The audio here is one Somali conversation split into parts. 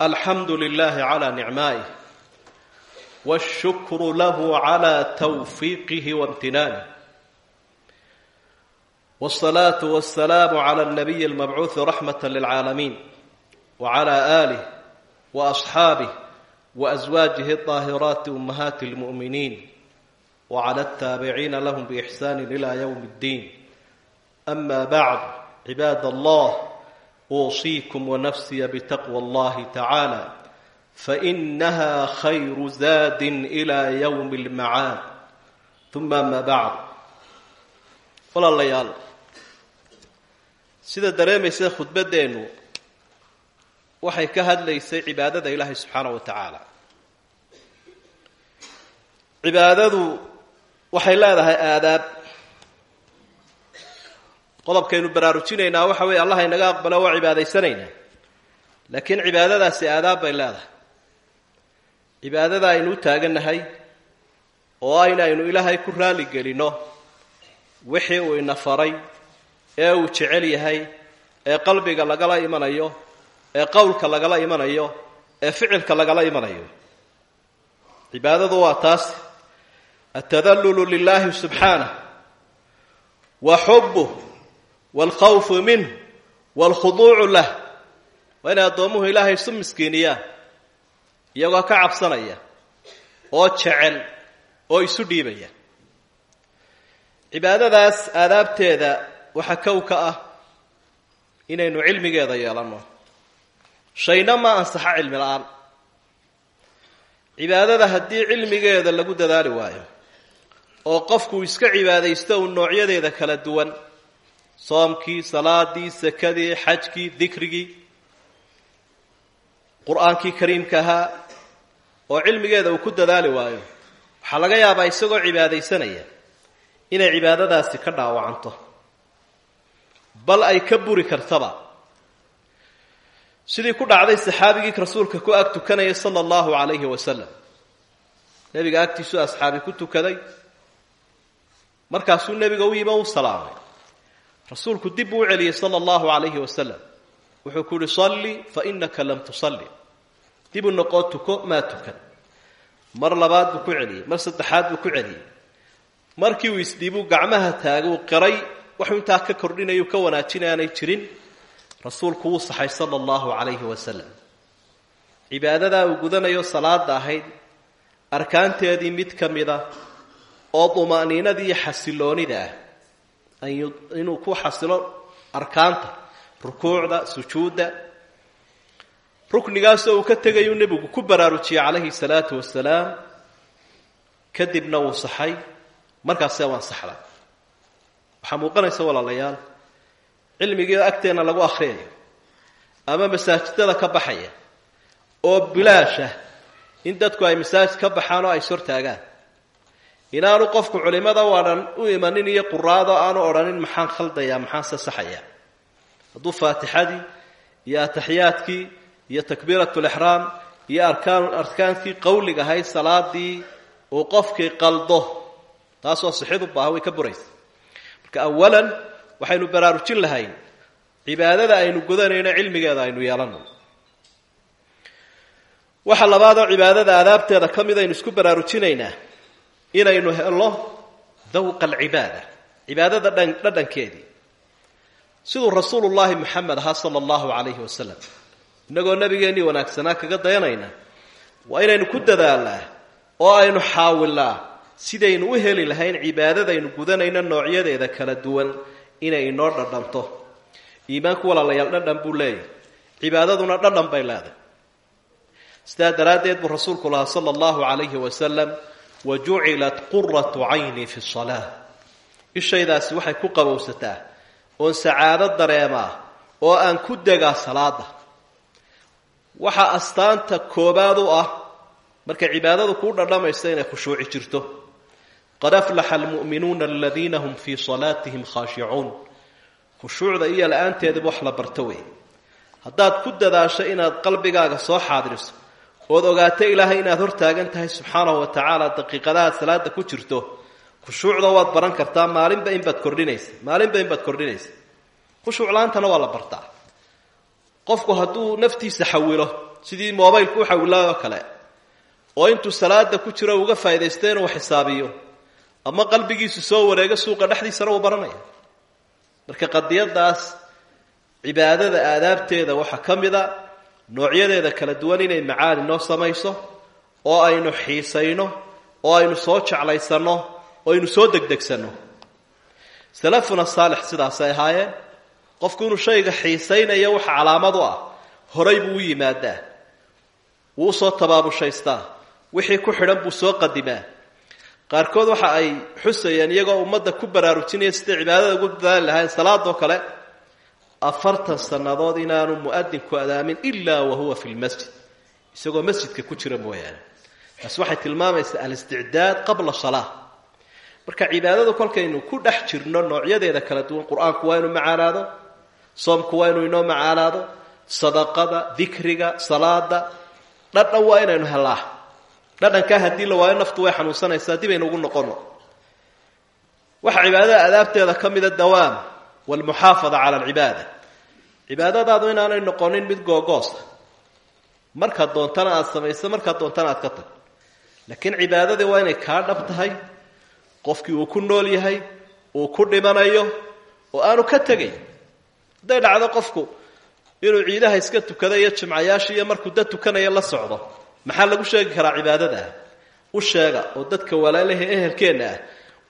alxamdu lilahi cla nicmaa'ih wاshukru lahu cla twfiiqihi wاmtinaanih wالصlaaة wالsalaam clى الnabiy اlmabcuuثi raxmaة lilcaalamiin wclى آlih وأصxaabih وأزwaajihi الطaahiraati أmahaati اlmuؤminiin wclى الtaabiciina lahm bإxsaan إlى ywm الdiin ama bacd cibaad allah uusiikum wanafsiya bitaqwa allahi tacaala fainaha khayru zaadin ila yowmi almacaad uma ama bacd walaalayaal sida dareemaysa khudbaddeennu waxay ka hadlaysay cibaadada ilaahay subxaanahu wa tacaala cibaadadu waxay leedahay aadaab qodobkaynu baraarujinaynaa waxa weeye allah inaga aqbalo waa cibaadaysanaynaa. Laakiin cibaadadaasi aadaab bay leedahay. Cibaadada aynu u taagannahay oo ayna aynu ilaahay ku raali gelinno wixii uu ina faray ee uu jecel yahay ee qalbiga lagala imanayo ee qowlka lagala imanayo ee ficilka lagala imanayo. Cibaadadu waa taas altadallulu lilahi subxaanah wa xubuh waalkhawfu minh waalkhuduucu lah waa inay addoommuhu ilaahay isu miskiiniyaan iyagoo ka cabsanaya oo jecel oo isu dhiibaya cibaadadaas aadaabteeda waxaa kow ka ah inaynu cilmigeeda yeelanno shayna ma ansaxa cilmi la'aan cibaadada haddii cilmigeeda lagu dadaali waayo oo qofku iska cibaadaysto uu noocyadeeda kala duwan soomkii salaadii sakadii xajkii dikrigii. Qur'aankii kariimka ahaa oo cilmigeeda uu ku dadaali waayo waxaa laga yaabaa isagoo cibaadaysanaya inay cibaadadaasi ka dhaawacanto. Bal ay ka buri kartaba. Sidii ku dhacday saxaabigii rasuulka ku ag tukanaya sala allahu calayhi wasalam nebiga agtiisuu asxaabi ku tukaday. Markaasuu nebiga u yima u salaamay rasuulku dib buu u celiyey sala allahu calayhi wasalam wuxuu ku salli fa inaka lam tusalli. Dib u noqoo tuko maa tukan. Mar labaad buu ku celiyey mar saddexaad buu ku celiyey. Markii uu isdhiibuu gacmaha taaguu qiray waxuu intaa ka kordhinayu ka wanaajinay aanay jirin rasuulku wuu saxay sala allahu calayhi wasalam cibaadadaa uu gudanayo salaada ahayd arkaanteedii mid ka mida oo duma'niinadii iyo xasiloonida ah inuu ku xasilo arkaanta rukuucda sujuudda. Ruknigaasoo uu ka tegayuu nebigu ku baraarujiyey calayhi salaatu wasalaam kadibna wuu saxay. Markaasee waan saxday. Waxaa muuqanaysa walaalayaal. Cilmigii agteenna lagu akhriyayo ama masaajidada ka baxaya oo bilaashah in dadku ay masaajid ka baxaan oo ay sortaagaan inaanu qofku culimada uadhan u imanin iyo quraado aanu odhanin maxaan khaldayaa maxaan se saxayaa hadduu faatixadii iyo ataxiyaadkii iyo takbiirat lixraam iyo arkaan arkaankii qowliga ahayd salaadii uu qofkii qaldo taasoo sixid u baaha way ka buraysa. Marka awalan waxaynu baraarujin lahayn cibaadada aynu gudanayno cilmigeeda aynu yeelano. Waxa labaadoo cibaadada aadaabteeda ka mid aynu isku baraarujinaynaa inaynu helo dawqa alcibaada cibaadada dhadhankeedii siduu rasuulu llaahi moxamed ahaa sala allahu calayhi wasalam innagoo nabigeennii wanaagsanaa kaga dayanayna waa inaynu ku dadaalnaa oo aynu xaawilnaa sidaynu u heli lahayn cibaadadaynu gudanayno noocyadeeda kala duwan inay inoo dhadhanto. Iimaanku walaalayaal dhadhan buu leeyahy cibaadaduna dhadhan bay leedahay. Sidaa daraaddeed buu rasuulku lahaa sala allahu calayhi wasalam wa jucilat quratu cayni fi salaa ishaydaasi waxay ku qabowsataa oon sacaado dareemaa oo aan ku degaa salaada waxaa astaanta koobaad u ah markay cibaadadu kuu dhadhamaysa inay khushuuci jirto qad aflaxa almu'minuuna aladiina hum fii salaatihim khaashicuun khushuucda iyo la'aanteedaba wax la barto wey haddaad ku dadaasho inaad qalbigaaga soo xaadiriso ood ogaato ilaahay inaad hor taagan tahay subxaanahu wa tacaala daqiiqadahaad salaada ku jirto khushuucda waad baran kartaa maalinba inbaad kordhinaysa maalinba inbaad kordhinaysa. Khushuuc la'aantana waa la bartaa. Qofku hadduu naftiisa xawilo sidii mobaylku u xawilaa kale oo intuu salaada ku jiro uga faaidaysta inuu xisaabiyo ama qalbigiisu soo wareego suuqa dhexdiisana uu baranaya. Marka qadiyadaas cibaadada aadaabteeda waxaa ka mida noocyadeeda kala duwan inay macaani noo samayso oo aynu xiisayno oo aynu soo jeclaysanno oo aynu soo degdegsanno salafuna saalix sidaasay ahaayeen. Qofku inuu shayga xiisaynayo waxa calaamad u ah horay buu u yimaadaa. Wuu u soo tabaabushhaystaa wixii ku xidhan buu soo qadimaa. Qaarkood waxa ay xusayeen iyagoo ummadda ku baraarujinaya siday cibaadada ugu dadaali lahayn salaadoo kale afartan sannadood inaanu mu'adinku adaamin ilaa wa huwa fi lmasjid isagoo masjidka ku jira mooyaane. Taas waxay tilmaamaysaa alisticdaad qabla salaa marka cibaadadu kolkaynu ku dhex jirno noocyadeeda kala duwan qur'aanku waa inuu macaanaado soomku waa inuu inoo macaanaado sadaqada dikriga salaada dhadhan waa inaynu helaa dhadhankaa haddii la waayo naftu way xanuunsanaysaa dib aynu ugu noqono. Waxaa cibaadada adaabteeda ka mida dawaam walmuxaafada cala alcibaada cibaadadaadu inaanay noqonin mid googoosa markaad doontana aada samayso markaad doontana aad ka tag laakiin cibaadadii waa inay kaa dhab tahay qofkii uu ku nool yahay uu ku dhimanayo oo aanu ka tegayn hadday dhacdo qofku inuu ciidaha iska tukada iyo jimcayaasha iyo markuu dad tukanaya la socdo maxaa lagu sheegi karaa cibaadada ah u sheega oo dadka walaalaha ehelkeenna ah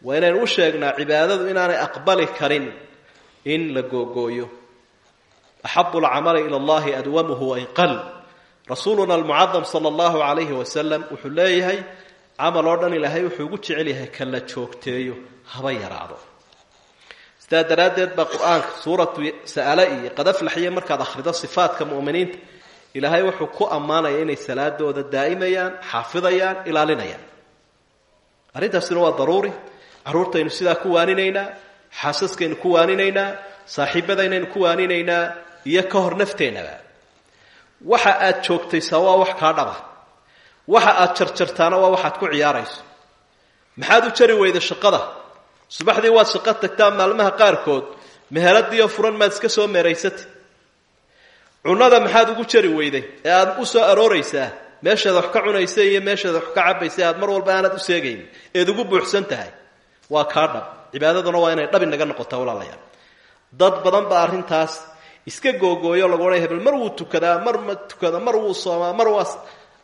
waa inaynu u sheegnaa cibaadadu inaanay aqbali karin in la googooyo. axabu lcamali ila allahi adwamuhu wain qal rasuuluna almucadam sala allahu calayhi wasalam wuxuu leeyahay camal oo dhan ilaahay wuxuu ugu jecel yahay ka la joogteeyo haba yaraado sidaa daraaddeed baa qur'aanka suuratu sa'ale iyo qadaflaxyo markaad akhrido sifaadka mu'miniinta ilaahay wuxuu ku ammaanaya inay salaadooda daa'imayaan xaafidayaan ilaalinayaan arrintaasina waa daruuri carruurtaynu sidaa ku waaninaynaa xaasaskaynu ku waaninaynaa saaxiibadaynaynu ku waaninaynaa iyo ka hor nafteennaba waxa aad joogtaysaa waa wax kaa dhaba. Waxa aad jarjartaana waa waxaad ku ciyaarayso. Maxaad u jari weyda shaqada? Subaxdii waad shaqo tagtaa maalmaha qaarkood meheradiiyo furan maad iska soo meeraysatay. Cunada maxaad ugu jari weyday ee aad u soo arooraysaa meeshaad wax ka cunaysa iyo meeshaad wax ka cabaysa aad mar walba aanad u seegayn eed ugu buuxsan tahay waa kaa dhab cibaadaduna waa inay dhab inaga noqota walaalayaal. Dad badan baa arrintaas iska googooyo lagu odhanaya hebel mar wuu tukadaa mar ma tukada mar wuu soomaa mar waa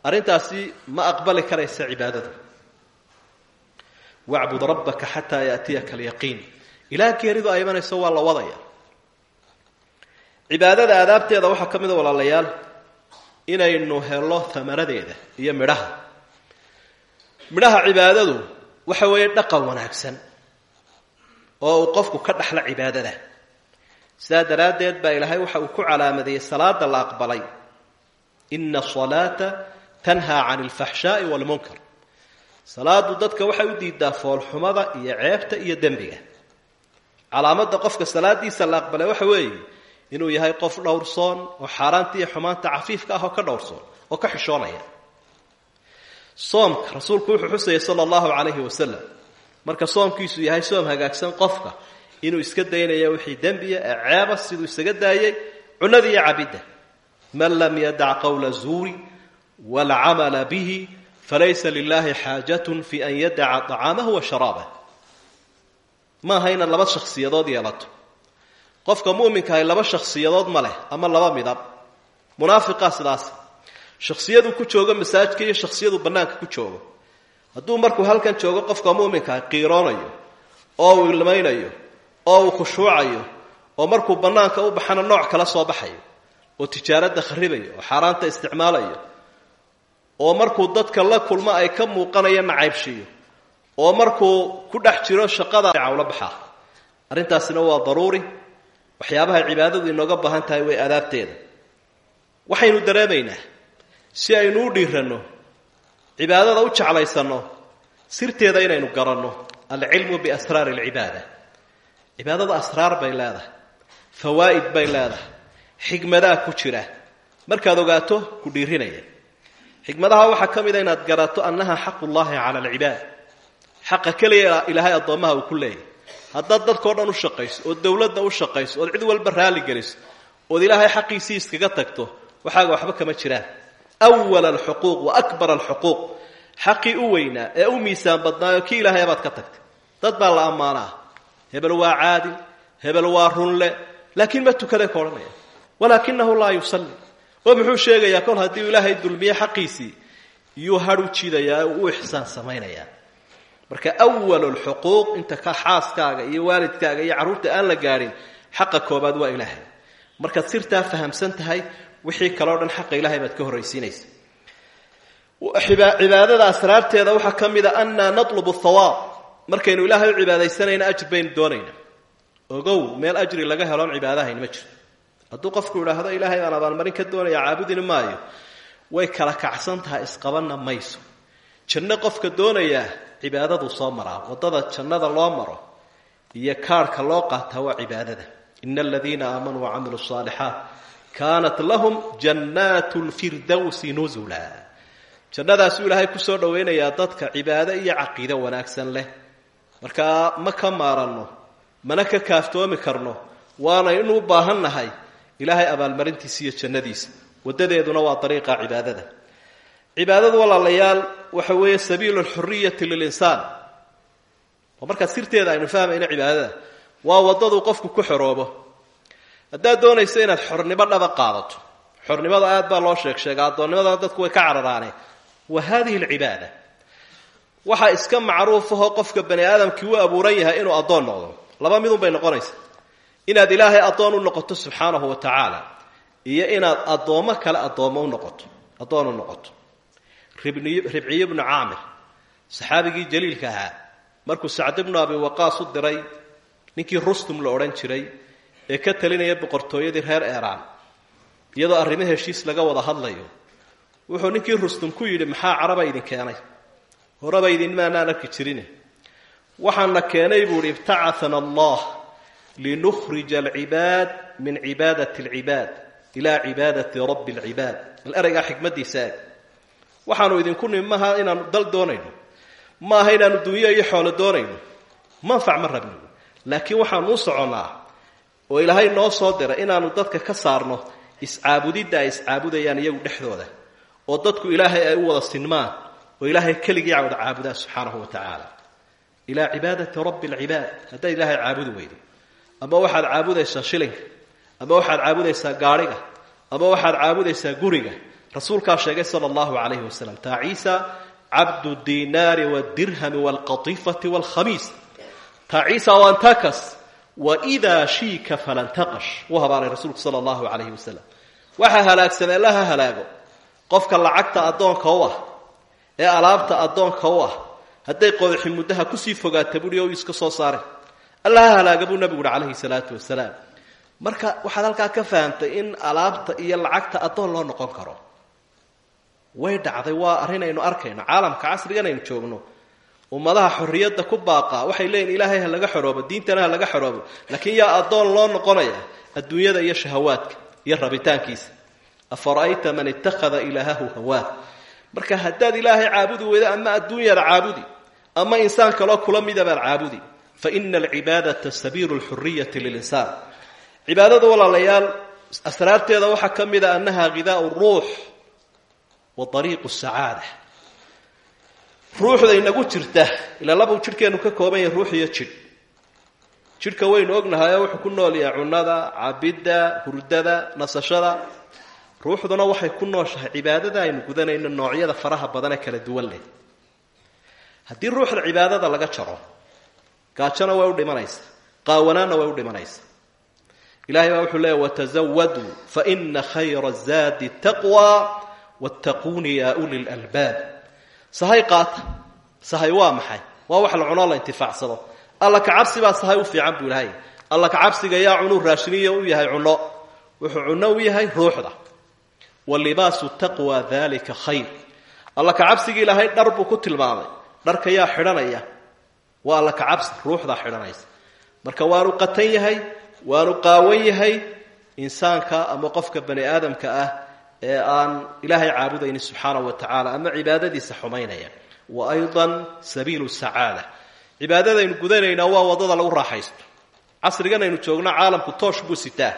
arrintaasi ma aqbali karaysa cibaadadu. Wacbud rabbaka xataa yaatiyaka alyaqiin. Ilaa geeridu ay imanayso waa la wadaya. Cibaadada aadaabteeda waxaa ka mid walaalayaal inaynu helo tamaradeeda iyo midhaha. Midhaha cibaadadu waxa weeye dhaqan wanaagsan oo uu qofku ka dhaxlo cibaadada. Sidaa daraaddeed baa ilaahay waxa uu ku calaamadeeyey salaada la aqbalay. Ina asalaata tanhaa can alfaxshaai waalmunkar salaadu dadka waxay u diidaa foolxumada iyo ceebta iyo dembiga. Calaamadda qofka salaadiisa la aqbalay waxa weeye inuu yahay qof dhowrsoon oo xaaraanta iyo xumaanta cafiifka ah ka dhowrsoon oo ka xishoonaya. Soomka rasuulku wuxuu xusayay sala allahu calayhi wasalam marka soomkiisu yahay soom hagaagsan qofka inuu iska daynayo wixii dembiya ee ceeba siduu isaga daayay cunada iyo cabidda. Man lam yadac qowla zuuri waalcamala bihi falaysa lilahi xaajatun fi an yadaca طacaamahu wa sharaabah maaha inaad laba shakhsiyadood yeelato. Qofka muminkahay laba shakhsiyadood ma leh ama laba midab. Munaafiqaa sidaas. Shakhsiyadu ku joogo masaajidka iyo shakhsiyadu bannaanka ku joogo hadduu markuu halkan joogo qofka muminkahay qiiroonayo oo uu ilmaynayo oo uu khushuucayo oo markuu bannaanka u baxana nooc kala soo baxayo oo tijaaradda kharibayo oo xaaraanta isticmaalayo oo markuu dadka la kulmo ay ka muuqanayo nacaybshiyo oo markuu ku dhex jiro shaqada cawlo baxaa. Arrintaasina waa daruuri. Waxyaabaha cibaadadu inooga baahan tahay way adaabteeda. Waxaynu dareemaynaa si aynu u dhiiranno cibaadada u jeclaysanno sirteeda inaynu garanno alcilmu biasraari alcibaada. Cibaadadu asraar bay leedahay fawaa'id bay leedahay xigmadaa ku jira. Markaad ogaato ku dhiirinaya xikmadaha waxaa ka mida inaad garato annaha xaqullaahi cala alcibaad. Xaqa keliya ilaahay addoommaha uu ku leeyahay. Haddaad dadkao dhan u shaqayso ood dowladda u shaqayso ood cid walba raalli geliso ood ilaahay xaqiisii iskaga tagto waxaaga waxba kama jiraan awal alxuquuq wa akbar alxuquuq xaqii u weynaa ee u miisaan badnaayo kii ilaahay baad ka tagtay dad baa la ammaanaa hebel waa caadil hebel waa runle laakiin ma tukaday ka odhanaya walaakinahu laa yusalli oo muxuu sheegayaa kol haddii uu ilaahay dulmiye xaqiisii yuu hadh u jidayaa u ixsaan samaynayaa marka awal lxuquuq inta ka xaaskaaga iyo waalidkaaga iyo carruurta aan la gaadhin xaqa koobaad waa ilaahay markaad sirtaa fahamsan tahay wixii kaleo dhan xaqa ilahay baad ka horraysiinaysa. Cibaadada asraarteeda waxaa ka mid a annaa natlubu thawaab. Markaynu ilaahay u cibaadaysanayna ajir baynu doonayna. Ogow meel ajri laga heloon cibaadahayn ma jiro. Hadduu qofku idhaahdo ilaahay baan abaalmarin ka doonaya caabudini maayo. Way kala kacsan tahay isqabanna mayso. Janno qofka doonayaa cibaadaduu soo maraa waddada jannada loo maro iyo kaarhka loo qaataa waa cibaadada. Ina aladiina aamanuu wacamiluu saalixaat kaanat lahum jannaatu lfirdowsi nusula jannadaasuu ilaahay ku soo dhowaynayaa dadka cibaado iyo caqiido wanaagsan leh. Markaa ma ka maaranno mana ka kaaftoomi karno waanaynu u baahan nahay ilaahay abaalmarintiisa iyo jannadiisa. Wadadeeduna waa dariiqa cibaadada. Cibaadadu walaalayaal waxa weeye sabiilu lxuriyati lilinsaan oo markaa sirteeda aynu fahmayno cibaadada waa waddaduu qofku ku xoroobo haddaad doonayso inaad xornimo dhaba qaadato xornimada aad baa loo sheeg sheega addoonnimadana dadku way ka cararaane. Wa hadihi alcibaada waxaa iska macruufahoo qofka bani aadamkii u abuuran yahay inuu addoon noqdo. Laba midun bay noqonaysa. Inaad ilaahay addoon u noqoto subxaanahu wa tacaala iyo inaad addoommo kale addoommo u noqoto addoon u noqoto. Ribciye bnu caamir saxaabigii jaliilka ahaa markuu sacd bnu abi waqaas u diray ninkii rustum la odhan jiray ee ka talinaya boqortooyadii reer eeraan iyadoo arrimo heshiis laga wada hadlayo. Wuxuu ninkii rustum ku yidhi maxaa caraba idin keenay? Horeba idinmaanaan arki jirine. Waxaana keenay buu ihi ibtacatana allah linukhrija alcibaad min cibaadati alcibaad ilaa cibaadati rabbi alcibaad. Bal ereygaa xikmaddiisa eeg waxaanu idinku nimi maaha inaanu dal doonayno? Ma aha inaanu dunyo iyo xoolo doonayno? Manfac ma rabno? Laakiin waxaanu u soconnaa oo ilaahay noo soo diray inaanu dadka ka saarno iscaabudidda ay iscaabudayaan iyagu dhexdooda oo dadku ilaahay ay u wada sinmaan oo ilaahay keligii wada caabudaan subxaanahu wa tacaala. Ilaa cibaadati rabbi alcibaad haddaad ilaahay caabudi weydo. Ama waxaad caabudaysaa shilinka ama waxaad caabudaysaa gaadhiga ama waxaad caabudaysaa guriga rasuulkaa sheegay sala allahu calayhi wasalam taa ciisa cabdu dinaari wdirhami wlqatifati wlkhamiis taa ciisa wantakas waidaa shiika falantaqash wuu habaanay rasuulku sala allahu calayhi wasalam waxaa halaagsamee laha halaago qofka lacagta addoonka u ah ee alaabta addoonka u ah hadday qodaxi muddaha ku sii fogaata buui o iska soo saaren alla ha halaaga buu nabigu uhi calayhi salaatu wasalaam marka waxaad halkaa ka fahamtay in alaabta iyo lacagta addoon loo noqon karo way dhacday waa arrin aynu arkayno caalamka casrigan aynu joogno ummadaha xorriyadda ku baaqaa waxay leeyihiin ilaahay ha laga xoroobo diintana ha laga xoroobo. Laakiin yaa addoon loo noqonaya adduunyada iyo shahawaadka iyo rabitaankiisa. Afara'ayta man ittakhada ilaahahu hawaa marka haddaad ilaahay caabudi weydo ama adduunyaad caabudi ama insaan kaloo kula midabaad caabudi fa ina alcibaadata sabiilu lxuriyati lilinsaan cibaadada walaalayaal asraarteeda waxaa ka mid a annaha ghidaau ruux wa ariiqu sacaada ruuxda inagu jirta ilaa labuu jidhkeennu ka kooban yahay ruux iyo jidh. Jidhka waynu ognahayoo wuxuu ku nool yahay cunnada cabidda hurdada nasashada. Ruuxduna waxay ku nooshahay cibaadada aynu gudanayno noocyada faraha badan ee kala duwan leh. Haddii ruuxda cibaadada laga jaro gaajona way u dhimanaysaa qaawanaanna way u dhimanaysaa ilahay baa wuxuu leeya watazawaduu faina khayra zaadi taqwa wattaquuni ya uli lalbaab sahay qaata sahay waa maxay? Waa wax la cunoo la intifaacsado. Alla kacabsi baa sahay u fiican buu ilahay alla kacabsiga yaa cunuu raashiniyo u yahay cunno. Wuxuu cunno u yahay ruuxda. Wa libaasu taqwa dalika khayr. Alla kacabsiga ilaahay dhar buu ku tilmaamay. Dharka yaa xidhanaya. Waa alla kacabsi ruuxdaa xidhanaysa. Marka waanu qatan yahay waanu qaawan yahay insaanka ama qofka bani aadamka ah ee aan ilaahay caabudaynin subxaanahu wa tacaala ama cibaadadiisa xumaynaya wa aydan sabiilu sacaada. Cibaadadaynu gudanaynaa waa waddada lagu raaxaysto. Casrigan aynu joogno caalamku toosh buu sitaa.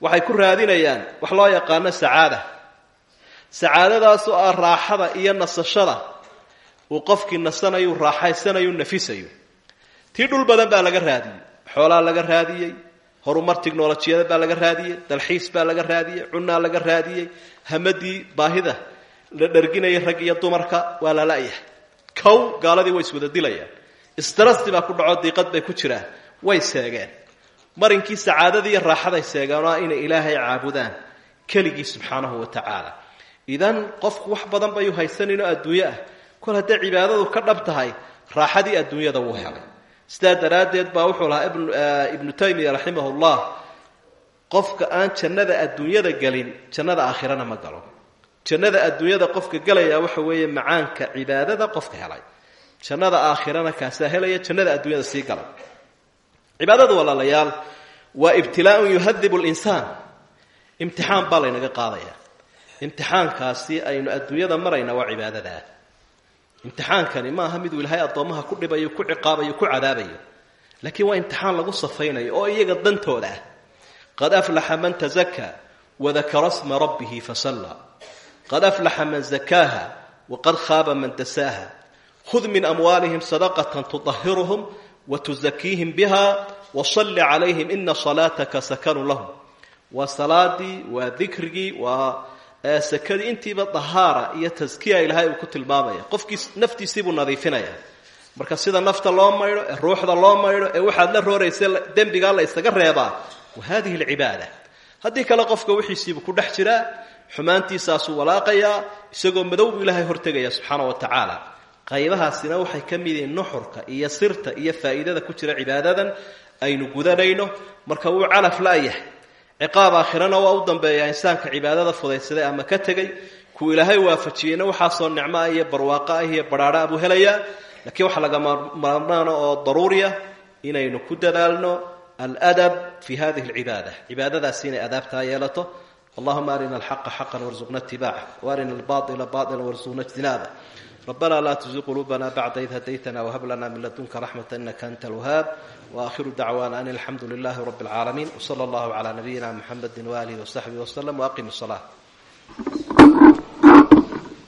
Waxay ku raadinayaan wax loo yaqaano sacaada. Sacaadadaasoo ah raaxada iyo nasashada. Uu qofkii nasanayu raaxaysanayu nafisayo tii dhul badan baa laga raadiyey. Xoolaa laga raadiyey horumar tichnolojiyada baa laga raadiyey dalxiis baa laga raadiyey cunaa laga raadiyey hamadii baahida la dharginayay rag iyo dumarka waa la la'yahay. Kow gaaladii way iswada dilayaan. Istrasti baa ku dhaco diiqad bay ku jiraan. Way seegeen. Marinkii sacaadadii raaxaday seegeen oo inay ilaahay caabudaan keligii subxaanahu wa tacaala. Idan qofku wax badan bayu haysaninoo adduunyo ah. Kol hadday cibaadadu ka dhab tahay raaxadii adduunyada wuu helay sidaa daraaddeed baa wuxuu lahaa ibnu taymiya raximahullah qofka aan jannada adduunyada gelin jannada aakhirana ma galo. Jannada adduunyada qofka gelaya waxa weeye macaanka cibaadada qofka helay. Jannada aakhirana kaasaa helaya jannada adduunyada sii galay cibaadadu walaalayaal waa ibtilaaun yuhadibu linsaan imtixaan baa laynaga qaadaya imtixaankaasi aynu adduunyada marayna waa cibaadadaa imtixaankani maaha miduu ilaahay addoommaha ku dhibayo ku ciqaabayo ku cadaabayo. Laakiin waa imtixaan lagu safaynayo oo iyaga dantooda ah. Qad aflaxa man tazakaa wadakara sma rabbihi fasalla qad aflaxa man zakaaha waqad khaaba man dasaaha. Khud min amwaalihim sadaqatan tuطahiruhum watuzakiihim biha wasalli calayhim ina salaataka sakanu lahum. Waa salaadii waa dikrigii waa sakadii intiiba dahaara iyo taskiya ilaahay uu ku tilmaamaya. Qofkii naftiisiibuu nadiifinaya marka sida nafta loo maydho ee ruuxda loo maydho ee waxaad la rooraysa dembigaa la ysaga reebaa wa hadihi alcibaada. Haddii kale qofka wixiisiibuu ku dhex jiraa xumaantiisaasuu walaaqayaa isagoo madow buu ilaahay hortegaya subxaana wa tacaala. Qaybahaasina waxay ka mid yihiin nuxurka iyo sirta iyo faa'iidada ku jira cibaadadan aynu gudanayno. Marka wuu calaf la'yahay ciqaab aakhirana waa u dambeeyaa insaanka cibaadada fudaysaday ama ka tegay. Kuu ilaahay waafajiyeyna waxaasoo nicmo ah iyo barwaaqo ah iyo badhaadha buu helayaa. Laakiin waxaa laga maarmaana oo daruuriya inaynu ku dadaalno aladab fi hadihi alcibaada cibaadadaasi inay adaabtaa yeelato. Allahuma arina alxaqa xaqan warzuqna itibaaca waarina albaila baila warzuqna ijtinaaba ربنا لا تزغ قلوبنا بعد إذ هديتنا وهب لنا من لدنك رحمة إنك أنت الوهاب وآخر دعوانا أن الحمد لله رب العالمين وصلى الله على نبينا محمد وآله وصحبه وسلم وأقم الصلاة